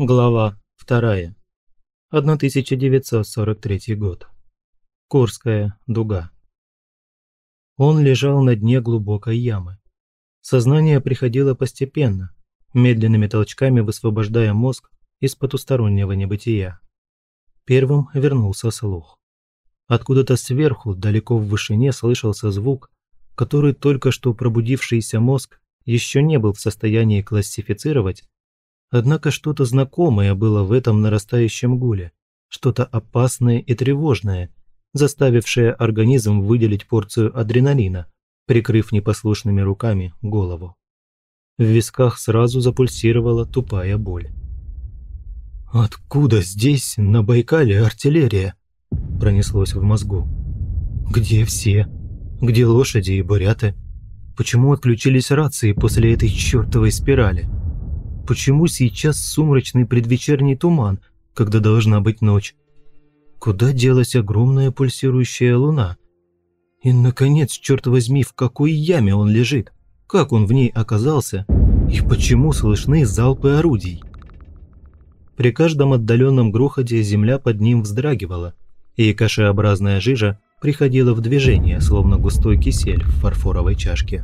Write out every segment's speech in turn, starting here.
Глава 2. 1943 год. Курская дуга. Он лежал на дне глубокой ямы. Сознание приходило постепенно, медленными толчками высвобождая мозг из потустороннего небытия. Первым вернулся слух. Откуда-то сверху, далеко в вышине, слышался звук, который только что пробудившийся мозг еще не был в состоянии классифицировать Однако что-то знакомое было в этом нарастающем гуле, что-то опасное и тревожное, заставившее организм выделить порцию адреналина, прикрыв непослушными руками голову. В висках сразу запульсировала тупая боль. «Откуда здесь, на Байкале, артиллерия?» – пронеслось в мозгу. «Где все? Где лошади и буряты? Почему отключились рации после этой чертовой спирали?» Почему сейчас сумрачный предвечерний туман, когда должна быть ночь? Куда делась огромная пульсирующая луна? И, наконец, черт возьми, в какой яме он лежит? Как он в ней оказался? И почему слышны залпы орудий? При каждом отдаленном грохоте земля под ним вздрагивала, и кашеобразная жижа приходила в движение, словно густой кисель в фарфоровой чашке.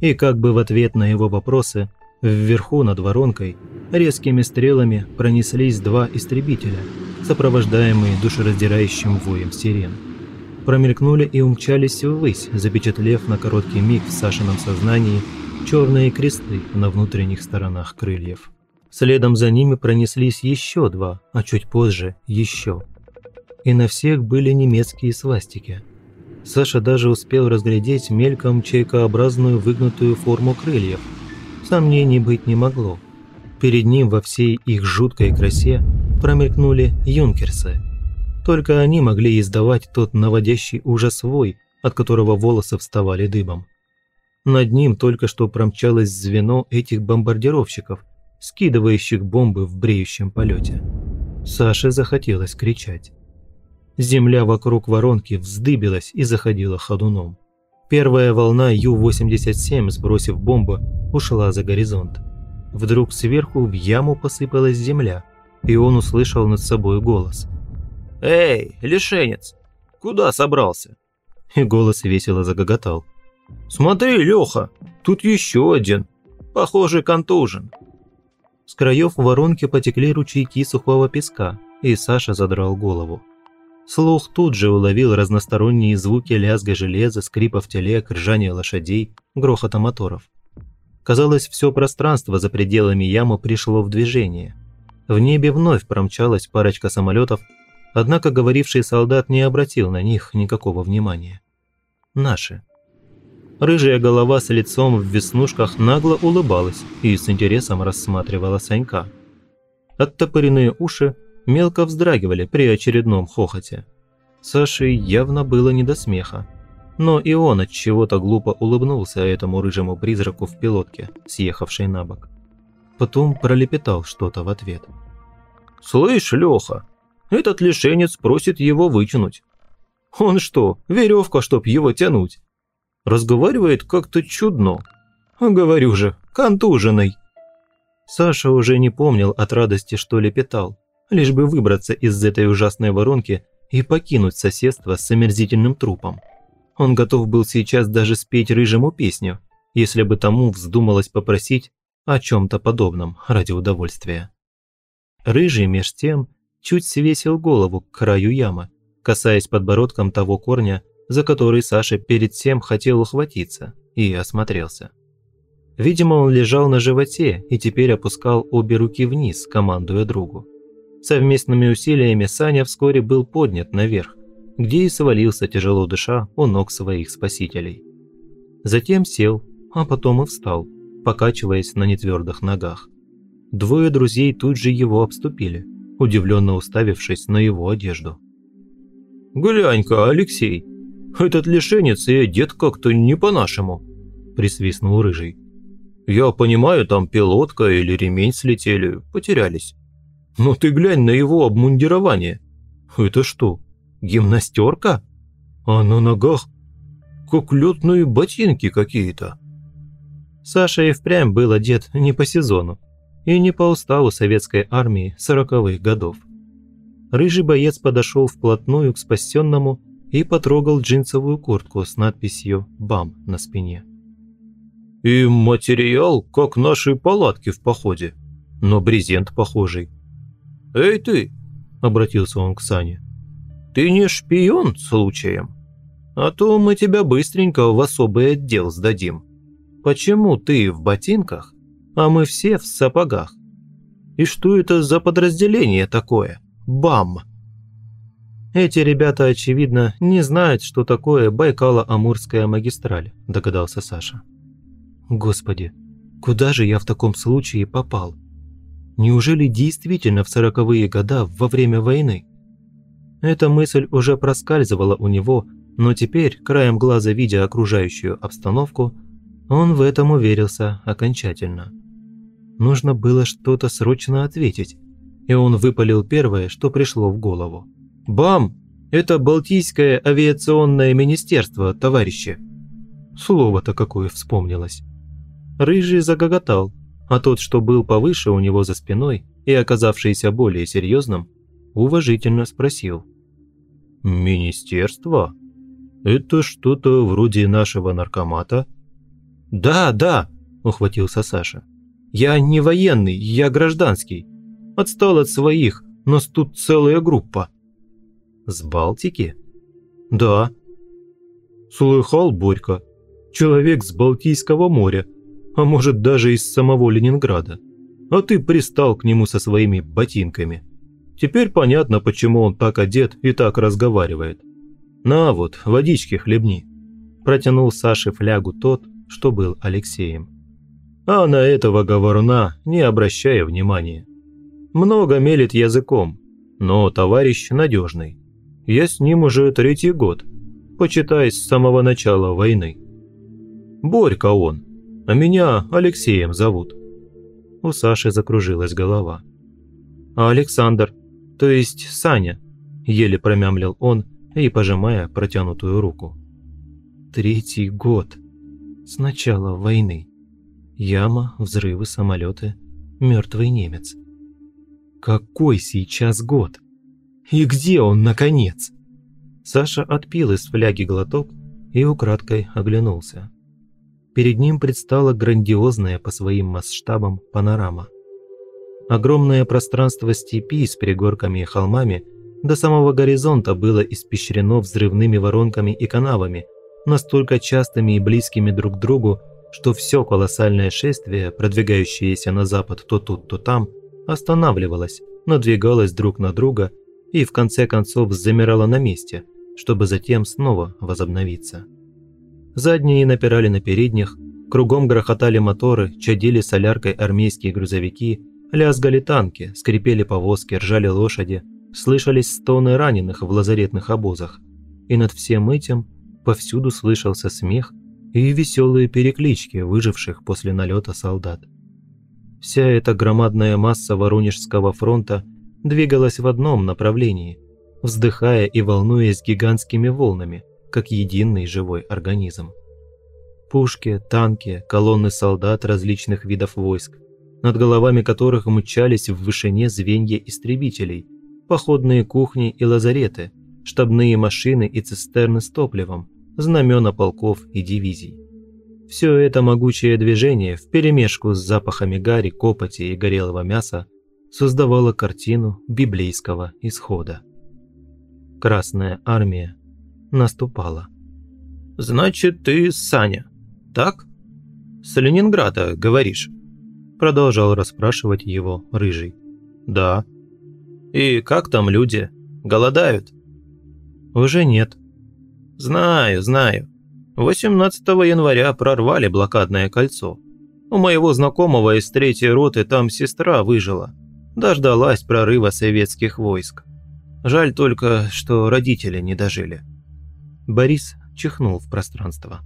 И как бы в ответ на его вопросы Вверху над воронкой резкими стрелами пронеслись два истребителя, сопровождаемые душераздирающим воем сирен. Промелькнули и умчались ввысь, запечатлев на короткий миг в Сашином сознании черные кресты на внутренних сторонах крыльев. Следом за ними пронеслись еще два, а чуть позже еще. И на всех были немецкие свастики. Саша даже успел разглядеть мельком чайкообразную выгнутую форму крыльев – Сомнений быть не могло. Перед ним во всей их жуткой красе промелькнули юнкерсы. Только они могли издавать тот наводящий ужас вой, от которого волосы вставали дыбом. Над ним только что промчалось звено этих бомбардировщиков, скидывающих бомбы в бреющем полете. Саше захотелось кричать. Земля вокруг воронки вздыбилась и заходила ходуном. Первая волна Ю-87, сбросив бомбу, ушла за горизонт. Вдруг сверху в яму посыпалась земля, и он услышал над собой голос. «Эй, лишенец, куда собрался?» И голос весело загоготал. «Смотри, Леха, тут еще один. Похоже, контужен». С краев воронки потекли ручейки сухого песка, и Саша задрал голову. Слух тут же уловил разносторонние звуки лязга железа, скрипов телег, ржания лошадей, грохота моторов. Казалось, все пространство за пределами ямы пришло в движение. В небе вновь промчалась парочка самолетов, однако говоривший солдат не обратил на них никакого внимания. Наши. Рыжая голова с лицом в веснушках нагло улыбалась и с интересом рассматривала Санька. Оттопыренные уши мелко вздрагивали при очередном хохоте. Саше явно было не до смеха. Но и он от чего-то глупо улыбнулся этому рыжему призраку в пилотке, съехавшей на бок. Потом пролепетал что-то в ответ. «Слышь, Леха, этот лишенец просит его вытянуть. Он что, веревка, чтоб его тянуть? Разговаривает как-то чудно. Говорю же, контуженный». Саша уже не помнил от радости, что лепетал лишь бы выбраться из этой ужасной воронки и покинуть соседство с омерзительным трупом. Он готов был сейчас даже спеть рыжему песню, если бы тому вздумалось попросить о чем-то подобном ради удовольствия. Рыжий меж тем чуть свесил голову к краю ямы, касаясь подбородком того корня, за который Саша перед тем хотел ухватиться, и осмотрелся. Видимо, он лежал на животе и теперь опускал обе руки вниз, командуя другу. Совместными усилиями Саня вскоре был поднят наверх, где и свалился, тяжело дыша, у ног своих спасителей. Затем сел, а потом и встал, покачиваясь на нетвердых ногах. Двое друзей тут же его обступили, удивленно уставившись на его одежду. «Глянь-ка, Алексей, этот лишенец и одет как-то не по-нашему», – присвистнул Рыжий. «Я понимаю, там пилотка или ремень слетели, потерялись. Но ты глянь на его обмундирование. Это что, гимнастерка? А на ногах как летные ботинки какие-то. Саша и впрямь был одет не по сезону. и не по уставу советской армии сороковых годов. Рыжий боец подошел вплотную к спасенному и потрогал джинсовую куртку с надписью «БАМ» на спине. «И материал, как наши палатки в походе, но брезент похожий». «Эй ты!» – обратился он к Сане. «Ты не шпион случаем? А то мы тебя быстренько в особый отдел сдадим. Почему ты в ботинках, а мы все в сапогах? И что это за подразделение такое? БАМ!» «Эти ребята, очевидно, не знают, что такое Байкало-Амурская магистраль», – догадался Саша. «Господи, куда же я в таком случае попал? Неужели действительно в сороковые года во время войны?» Эта мысль уже проскальзывала у него, но теперь, краем глаза видя окружающую обстановку, он в этом уверился окончательно. Нужно было что-то срочно ответить, и он выпалил первое, что пришло в голову. «БАМ! Это Балтийское авиационное министерство, товарищи!» Слово-то какое вспомнилось. Рыжий загоготал, а тот, что был повыше у него за спиной и оказавшийся более серьезным, уважительно спросил. «Министерство? Это что-то вроде нашего наркомата?» «Да, да!» – ухватился Саша. «Я не военный, я гражданский. Отстал от своих, нас тут целая группа». С Балтики? Да. Слыхал, Борька. Человек с Балтийского моря, а может даже из самого Ленинграда. А ты пристал к нему со своими ботинками. Теперь понятно, почему он так одет и так разговаривает. На вот, водички хлебни. Протянул Саше флягу тот, что был Алексеем. А на этого говоруна не обращая внимания. Много мелет языком, но товарищ надежный. Я с ним уже третий год, почитай с самого начала войны. Борька он, а меня Алексеем зовут. У Саши закружилась голова. А Александр, то есть Саня, еле промямлил он и пожимая протянутую руку. Третий год. С начала войны. Яма, взрывы, самолеты, мертвый немец. Какой сейчас год? И где он, наконец? Саша отпил из фляги глоток и украдкой оглянулся. Перед ним предстала грандиозная по своим масштабам панорама. Огромное пространство степи с пригорками и холмами до самого горизонта было испещрено взрывными воронками и канавами, настолько частыми и близкими друг к другу, что все колоссальное шествие, продвигающееся на запад то тут, то там, останавливалось, надвигалось друг на друга и в конце концов замирала на месте, чтобы затем снова возобновиться. Задние напирали на передних, кругом грохотали моторы, чадили соляркой армейские грузовики, лязгали танки, скрипели повозки, ржали лошади, слышались стоны раненых в лазаретных обозах. И над всем этим повсюду слышался смех и веселые переклички выживших после налета солдат. Вся эта громадная масса Воронежского фронта – двигалась в одном направлении, вздыхая и волнуясь гигантскими волнами, как единый живой организм. Пушки, танки, колонны солдат различных видов войск, над головами которых мчались в вышине звенья истребителей, походные кухни и лазареты, штабные машины и цистерны с топливом, знамена полков и дивизий. Все это могучее движение вперемешку с запахами гари, копоти и горелого мяса создавала картину библейского исхода. Красная армия наступала. «Значит, ты Саня, так? С Ленинграда, говоришь?» Продолжал расспрашивать его Рыжий. «Да». «И как там люди? Голодают?» «Уже нет». «Знаю, знаю. 18 января прорвали блокадное кольцо. У моего знакомого из третьей роты там сестра выжила дождалась прорыва советских войск. Жаль только, что родители не дожили. Борис чихнул в пространство.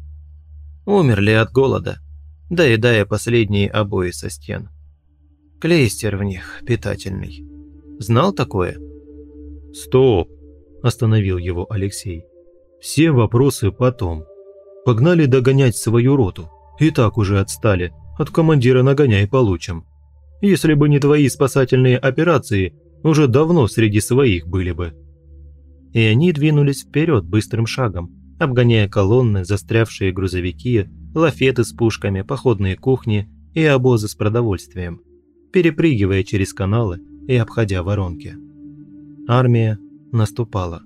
Умерли от голода, доедая последние обои со стен. Клейстер в них питательный. Знал такое? «Стоп!» – остановил его Алексей. «Все вопросы потом. Погнали догонять свою роту. И так уже отстали. От командира нагоняй получим. Если бы не твои спасательные операции, уже давно среди своих были бы». И они двинулись вперед быстрым шагом, обгоняя колонны, застрявшие грузовики, лафеты с пушками, походные кухни и обозы с продовольствием, перепрыгивая через каналы и обходя воронки. Армия наступала.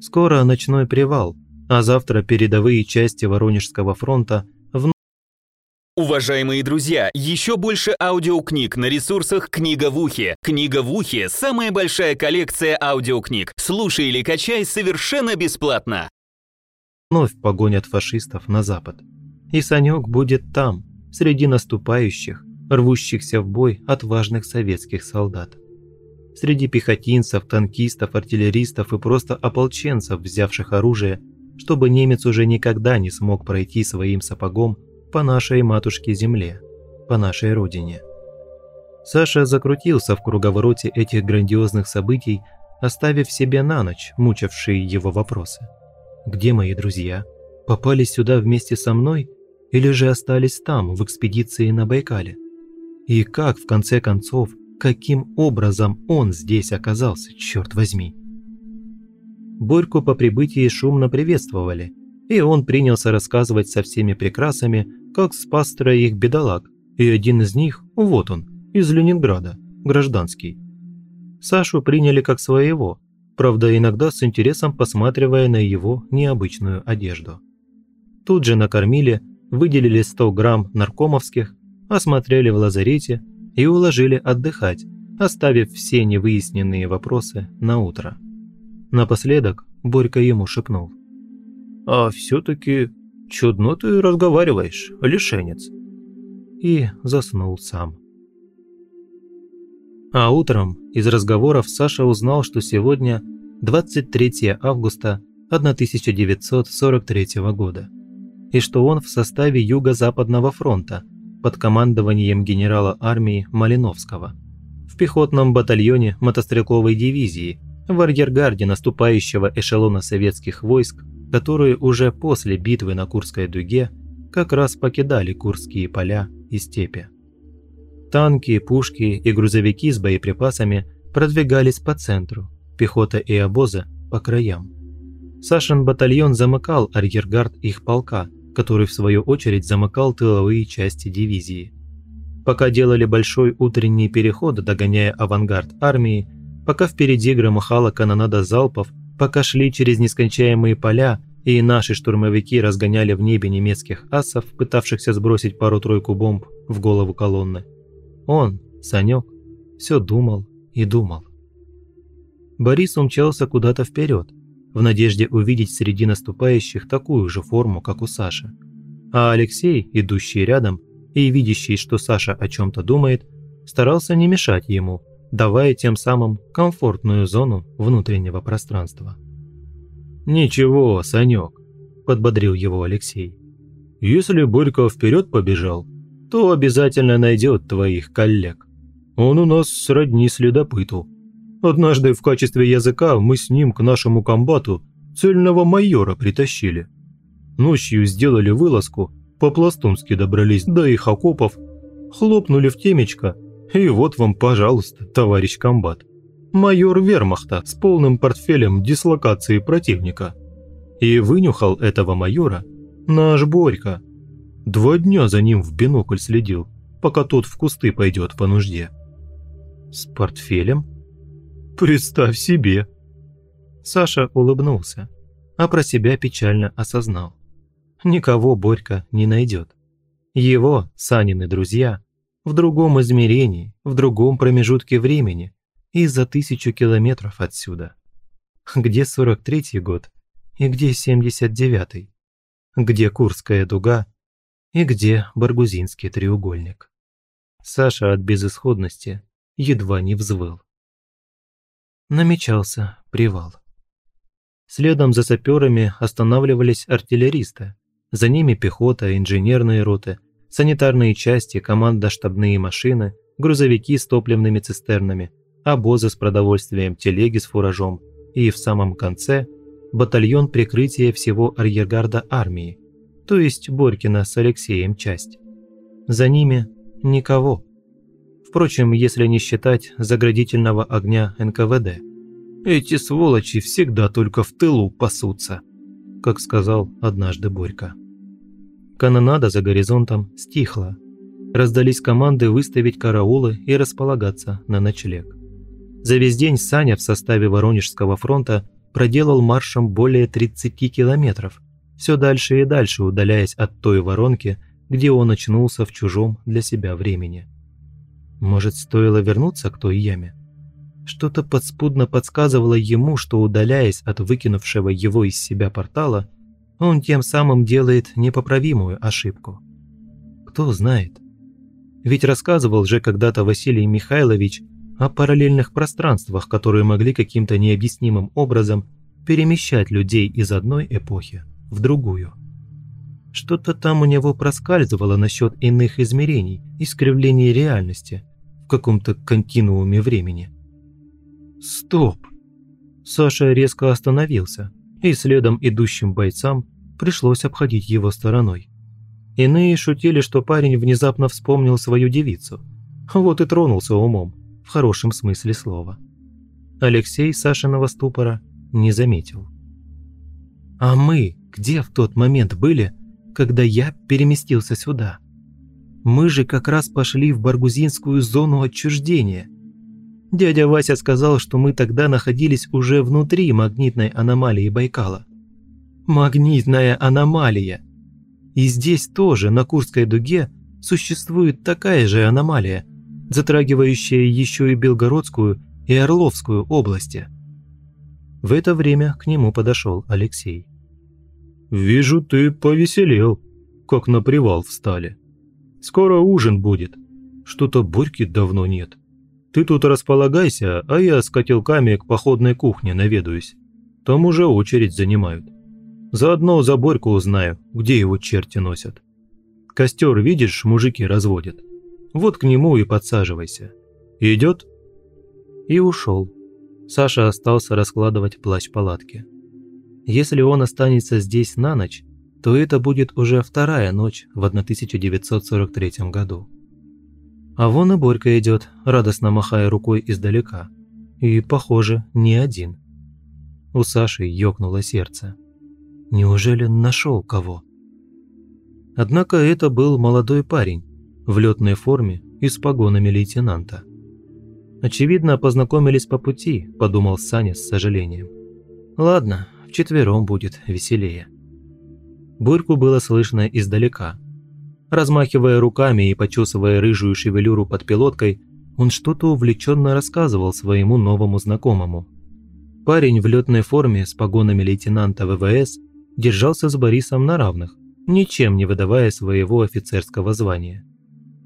Скоро ночной привал, а завтра передовые части Воронежского фронта Уважаемые друзья, еще больше аудиокниг на ресурсах «Книга в ухе». «Книга в ухе» — самая большая коллекция аудиокниг. Слушай или качай совершенно бесплатно. вновь погонят фашистов на запад. И Санек будет там, среди наступающих, рвущихся в бой отважных советских солдат. Среди пехотинцев, танкистов, артиллеристов и просто ополченцев, взявших оружие, чтобы немец уже никогда не смог пройти своим сапогом по нашей матушке-земле, по нашей родине. Саша закрутился в круговороте этих грандиозных событий, оставив себе на ночь мучившие его вопросы. «Где мои друзья? Попали сюда вместе со мной или же остались там, в экспедиции на Байкале? И как, в конце концов, каким образом он здесь оказался, черт возьми?» Борьку по прибытии шумно приветствовали, и он принялся рассказывать со всеми прекрасами, как спас троих бедолаг, и один из них, вот он, из Ленинграда, гражданский. Сашу приняли как своего, правда иногда с интересом посматривая на его необычную одежду. Тут же накормили, выделили 100 грамм наркомовских, осмотрели в лазарете и уложили отдыхать, оставив все невыясненные вопросы на утро. Напоследок Борька ему шепнул. «А все-таки чудно ты разговариваешь, лишенец». И заснул сам. А утром из разговоров Саша узнал, что сегодня 23 августа 1943 года, и что он в составе Юго-Западного фронта под командованием генерала армии Малиновского в пехотном батальоне мотострелковой дивизии в арьергарде наступающего эшелона советских войск которые уже после битвы на Курской дуге как раз покидали Курские поля и степи. Танки, пушки и грузовики с боеприпасами продвигались по центру, пехота и обозы по краям. Сашин батальон замыкал арьергард их полка, который в свою очередь замыкал тыловые части дивизии. Пока делали большой утренний переход, догоняя авангард армии, пока впереди громыхала канонада залпов Пока шли через нескончаемые поля, и наши штурмовики разгоняли в небе немецких асов, пытавшихся сбросить пару-тройку бомб в голову колонны. Он, Санек, все думал и думал. Борис умчался куда-то вперед, в надежде увидеть среди наступающих такую же форму, как у Саши. А Алексей, идущий рядом и видящий, что Саша о чем-то думает, старался не мешать ему – давая тем самым комфортную зону внутреннего пространства. «Ничего, Санек», – подбодрил его Алексей. «Если Борька вперед побежал, то обязательно найдет твоих коллег. Он у нас сродни следопыту. Однажды в качестве языка мы с ним к нашему комбату цельного майора притащили. Ночью сделали вылазку, по-пластунски добрались до их окопов, хлопнули в темечко и вот вам, пожалуйста, товарищ комбат. Майор вермахта с полным портфелем дислокации противника. И вынюхал этого майора наш Борька. Два дня за ним в бинокль следил, пока тот в кусты пойдет по нужде. С портфелем? Представь себе. Саша улыбнулся, а про себя печально осознал. Никого Борька не найдет. Его, Санины друзья, в другом измерении, в другом промежутке времени и за тысячу километров отсюда. Где 43-й год и где 79-й? Где Курская дуга и где Баргузинский треугольник? Саша от безысходности едва не взвыл. Намечался привал. Следом за саперами останавливались артиллеристы, за ними пехота, инженерные роты – санитарные части, командно-штабные машины, грузовики с топливными цистернами, обозы с продовольствием, телеги с фуражом и в самом конце батальон прикрытия всего арьергарда армии, то есть Борькина с Алексеем часть. За ними никого. Впрочем, если не считать заградительного огня НКВД. Эти сволочи всегда только в тылу пасутся, как сказал однажды Борька. Канонада за горизонтом стихла. Раздались команды выставить караулы и располагаться на ночлег. За весь день Саня в составе Воронежского фронта проделал маршем более 30 километров, все дальше и дальше удаляясь от той воронки, где он очнулся в чужом для себя времени. Может, стоило вернуться к той яме? Что-то подспудно подсказывало ему, что удаляясь от выкинувшего его из себя портала, он тем самым делает непоправимую ошибку. Кто знает. Ведь рассказывал же когда-то Василий Михайлович о параллельных пространствах, которые могли каким-то необъяснимым образом перемещать людей из одной эпохи в другую. Что-то там у него проскальзывало насчет иных измерений, искривлений реальности в каком-то континууме времени. Стоп! Саша резко остановился, и следом идущим бойцам пришлось обходить его стороной. Иные шутили, что парень внезапно вспомнил свою девицу. Вот и тронулся умом, в хорошем смысле слова. Алексей Сашиного ступора не заметил. «А мы где в тот момент были, когда я переместился сюда? Мы же как раз пошли в Баргузинскую зону отчуждения. Дядя Вася сказал, что мы тогда находились уже внутри магнитной аномалии Байкала. Магнитная аномалия! И здесь тоже, на Курской дуге, существует такая же аномалия, затрагивающая еще и Белгородскую и Орловскую области. В это время к нему подошел Алексей. «Вижу, ты повеселел, как на привал встали. Скоро ужин будет. Что-то Борьки давно нет. Ты тут располагайся, а я с котелками к походной кухне наведаюсь. Там уже очередь занимают. Заодно за Борьку узнаю, где его черти носят. Костер, видишь, мужики разводят. Вот к нему и подсаживайся. Идет?» И ушел. Саша остался раскладывать плащ палатки. Если он останется здесь на ночь, то это будет уже вторая ночь в 1943 году. А вон и Борька идет, радостно махая рукой издалека. И, похоже, не один. У Саши ёкнуло сердце. Неужели нашел кого? Однако это был молодой парень в летной форме и с погонами лейтенанта. Очевидно, познакомились по пути, подумал Саня с сожалением. Ладно, вчетвером будет веселее. Бурьку было слышно издалека. Размахивая руками и почесывая рыжую шевелюру под пилоткой, он что-то увлеченно рассказывал своему новому знакомому. Парень в летной форме с погонами лейтенанта ВВС держался с Борисом на равных, ничем не выдавая своего офицерского звания.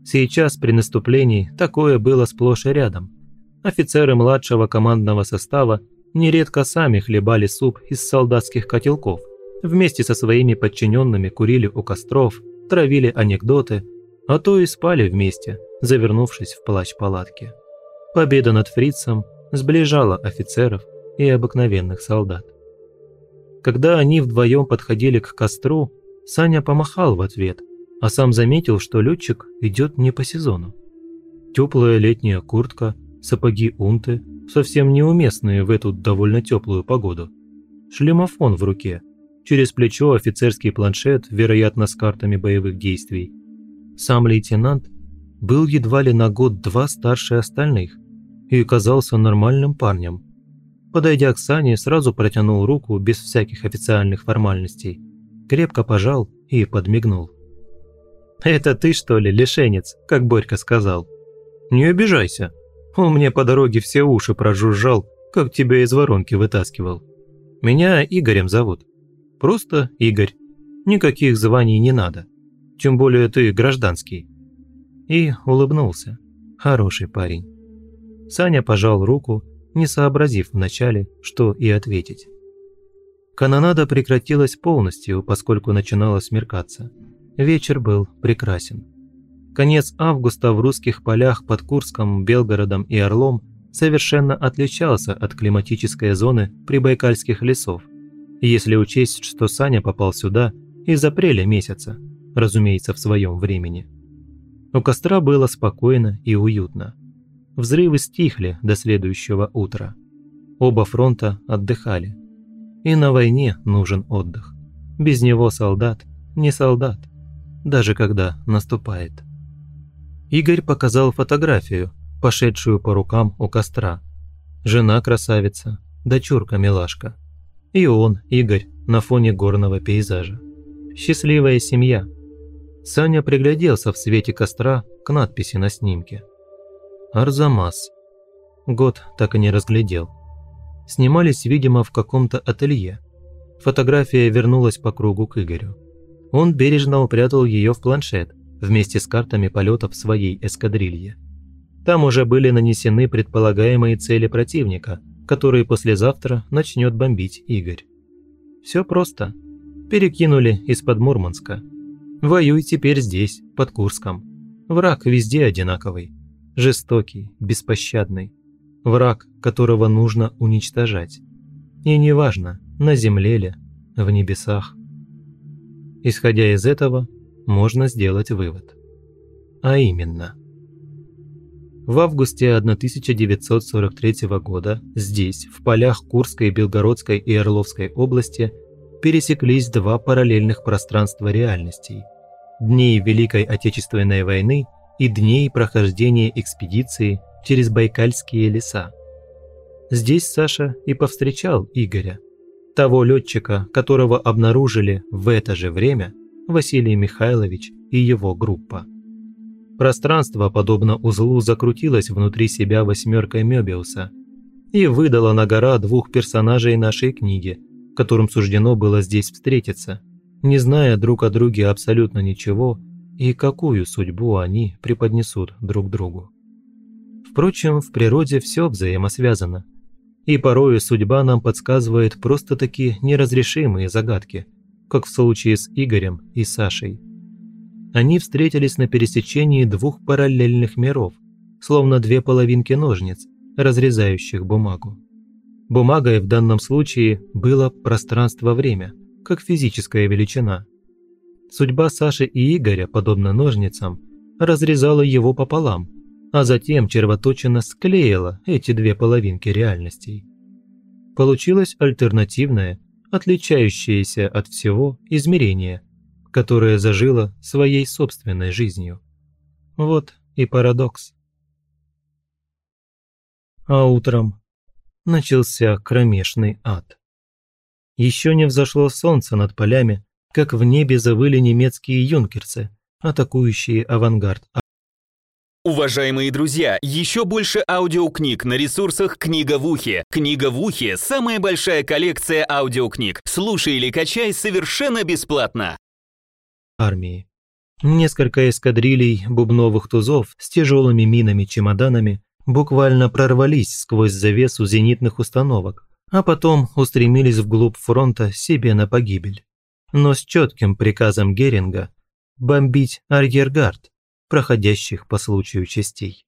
Сейчас при наступлении такое было сплошь и рядом. Офицеры младшего командного состава нередко сами хлебали суп из солдатских котелков, вместе со своими подчиненными курили у костров, травили анекдоты, а то и спали вместе, завернувшись в плащ палатки. Победа над фрицем сближала офицеров и обыкновенных солдат. Когда они вдвоем подходили к костру, Саня помахал в ответ, а сам заметил, что летчик идет не по сезону. Теплая летняя куртка, сапоги унты, совсем неуместные в эту довольно теплую погоду. Шлемофон в руке, через плечо офицерский планшет, вероятно, с картами боевых действий. Сам лейтенант был едва ли на год-два старше остальных и казался нормальным парнем, Подойдя к Сане, сразу протянул руку без всяких официальных формальностей, крепко пожал и подмигнул. «Это ты, что ли, лишенец, как Борька сказал?» «Не обижайся. Он мне по дороге все уши прожужжал, как тебя из воронки вытаскивал. Меня Игорем зовут. Просто Игорь. Никаких званий не надо. Тем более ты гражданский». И улыбнулся. Хороший парень. Саня пожал руку не сообразив вначале, что и ответить. Канонада прекратилась полностью, поскольку начинало смеркаться. Вечер был прекрасен. Конец августа в русских полях под Курском, Белгородом и Орлом совершенно отличался от климатической зоны прибайкальских лесов, если учесть, что Саня попал сюда из апреля месяца, разумеется, в своем времени. У костра было спокойно и уютно. Взрывы стихли до следующего утра. Оба фронта отдыхали. И на войне нужен отдых. Без него солдат не солдат, даже когда наступает. Игорь показал фотографию, пошедшую по рукам у костра. Жена красавица, дочурка милашка. И он, Игорь, на фоне горного пейзажа. Счастливая семья. Саня пригляделся в свете костра к надписи на снимке. Арзамас. Год так и не разглядел. Снимались, видимо, в каком-то ателье. Фотография вернулась по кругу к Игорю. Он бережно упрятал ее в планшет вместе с картами полетов своей эскадрильи. Там уже были нанесены предполагаемые цели противника, которые послезавтра начнет бомбить Игорь. Все просто. Перекинули из-под Мурманска. Воюй теперь здесь, под Курском. Враг везде одинаковый. Жестокий, беспощадный. Враг, которого нужно уничтожать. И неважно, на земле ли, в небесах. Исходя из этого, можно сделать вывод. А именно. В августе 1943 года здесь, в полях Курской, Белгородской и Орловской области, пересеклись два параллельных пространства реальностей – дней Великой Отечественной войны и дней прохождения экспедиции через Байкальские леса. Здесь Саша и повстречал Игоря – того летчика, которого обнаружили в это же время Василий Михайлович и его группа. Пространство, подобно узлу, закрутилось внутри себя восьмеркой Мёбиуса и выдало на гора двух персонажей нашей книги, которым суждено было здесь встретиться, не зная друг о друге абсолютно ничего и какую судьбу они преподнесут друг другу. Впрочем, в природе все взаимосвязано – и порою судьба нам подсказывает просто такие неразрешимые загадки, как в случае с Игорем и Сашей. Они встретились на пересечении двух параллельных миров, словно две половинки ножниц, разрезающих бумагу. Бумагой в данном случае было пространство-время, как физическая величина. Судьба Саши и Игоря, подобно ножницам, разрезала его пополам – а затем червоточина склеила эти две половинки реальностей. Получилось альтернативное, отличающееся от всего измерение, которое зажило своей собственной жизнью. Вот и парадокс. А утром начался кромешный ад. Еще не взошло солнце над полями, как в небе завыли немецкие юнкерсы, атакующие авангард Уважаемые друзья, еще больше аудиокниг на ресурсах «Книга в ухе». «Книга в ухе» — самая большая коллекция аудиокниг. Слушай или качай совершенно бесплатно. Армии. Несколько эскадрилей бубновых тузов с тяжелыми минами-чемоданами буквально прорвались сквозь завесу зенитных установок, а потом устремились вглубь фронта себе на погибель. Но с четким приказом Геринга бомбить арьергард, проходящих по случаю частей.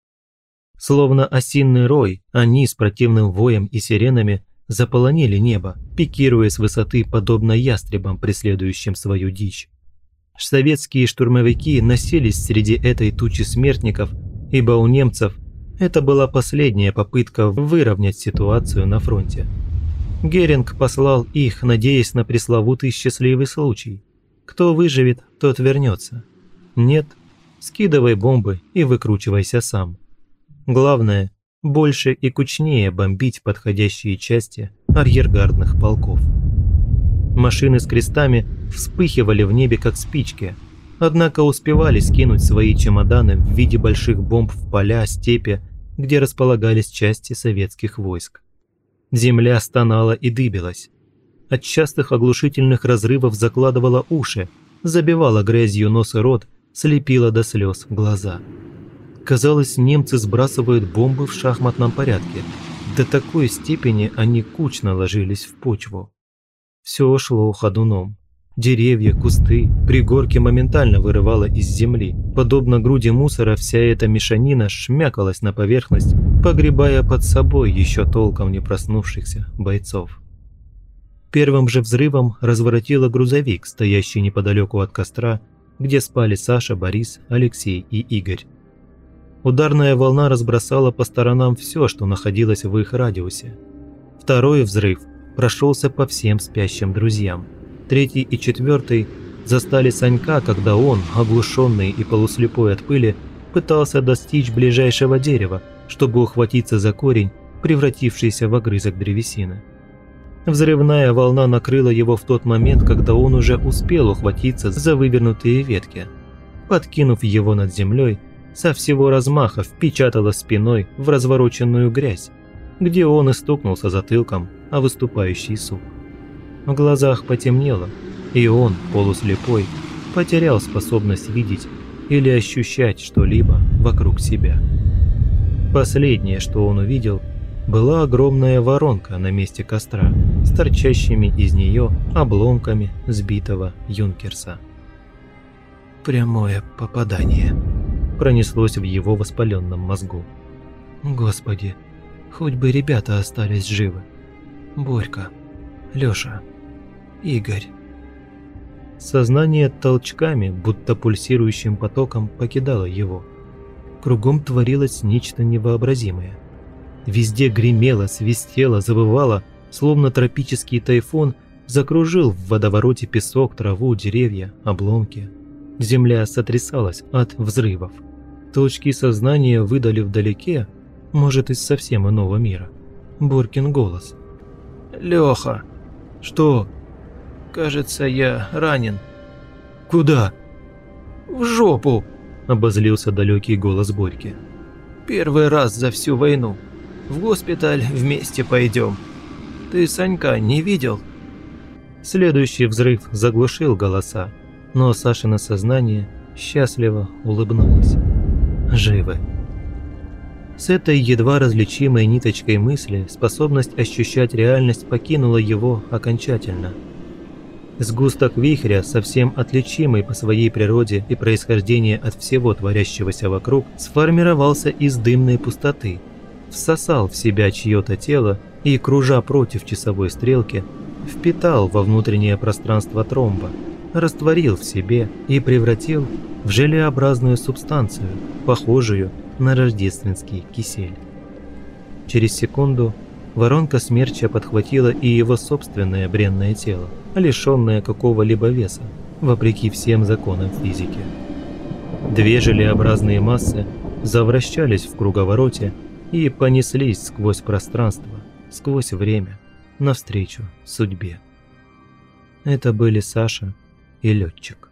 Словно осинный рой, они с противным воем и сиренами заполонили небо, пикируя с высоты подобно ястребам, преследующим свою дичь. Советские штурмовики носились среди этой тучи смертников, ибо у немцев это была последняя попытка выровнять ситуацию на фронте. Геринг послал их, надеясь на пресловутый счастливый случай. Кто выживет, тот вернется. Нет, скидывай бомбы и выкручивайся сам. Главное, больше и кучнее бомбить подходящие части арьергардных полков. Машины с крестами вспыхивали в небе как спички, однако успевали скинуть свои чемоданы в виде больших бомб в поля, степи, где располагались части советских войск. Земля стонала и дыбилась. От частых оглушительных разрывов закладывала уши, забивала грязью нос и рот, слепило до слез глаза. Казалось, немцы сбрасывают бомбы в шахматном порядке. До такой степени они кучно ложились в почву. Все шло ходуном. Деревья, кусты, пригорки моментально вырывало из земли. Подобно груди мусора, вся эта мешанина шмякалась на поверхность, погребая под собой еще толком не проснувшихся бойцов. Первым же взрывом разворотило грузовик, стоящий неподалеку от костра где спали Саша, Борис, Алексей и Игорь. Ударная волна разбросала по сторонам все, что находилось в их радиусе. Второй взрыв прошелся по всем спящим друзьям. Третий и четвертый застали Санька, когда он, оглушенный и полуслепой от пыли, пытался достичь ближайшего дерева, чтобы ухватиться за корень, превратившийся в огрызок древесины. Взрывная волна накрыла его в тот момент, когда он уже успел ухватиться за вывернутые ветки. Подкинув его над землей, со всего размаха впечатала спиной в развороченную грязь, где он и стукнулся затылком о выступающий сук. В глазах потемнело, и он, полуслепой, потерял способность видеть или ощущать что-либо вокруг себя. Последнее, что он увидел, была огромная воронка на месте костра с торчащими из нее обломками сбитого юнкерса. Прямое попадание пронеслось в его воспаленном мозгу. Господи, хоть бы ребята остались живы. Борька, Лёша, Игорь. Сознание толчками, будто пульсирующим потоком, покидало его. Кругом творилось нечто невообразимое. Везде гремело, свистело, завывало, словно тропический тайфун закружил в водовороте песок, траву, деревья, обломки. Земля сотрясалась от взрывов. Толчки сознания выдали вдалеке, может, из совсем иного мира. Боркин голос. «Лёха!» «Что?» «Кажется, я ранен». «Куда?» «В жопу!» – обозлился далекий голос Борьки. «Первый раз за всю войну. В госпиталь вместе пойдем. Ты Санька не видел?» Следующий взрыв заглушил голоса, но Сашина сознание счастливо улыбнулось живы. С этой едва различимой ниточкой мысли способность ощущать реальность покинула его окончательно. Сгусток вихря, совсем отличимый по своей природе и происхождению от всего творящегося вокруг, сформировался из дымной пустоты, всосал в себя чье-то тело и, кружа против часовой стрелки, впитал во внутреннее пространство тромба, растворил в себе и превратил в желеобразную субстанцию, похожую на рождественский кисель. Через секунду воронка смерча подхватила и его собственное бренное тело, лишенное какого-либо веса, вопреки всем законам физики. Две желеобразные массы завращались в круговороте и понеслись сквозь пространство, сквозь время, навстречу судьбе. Это были Саша и летчик.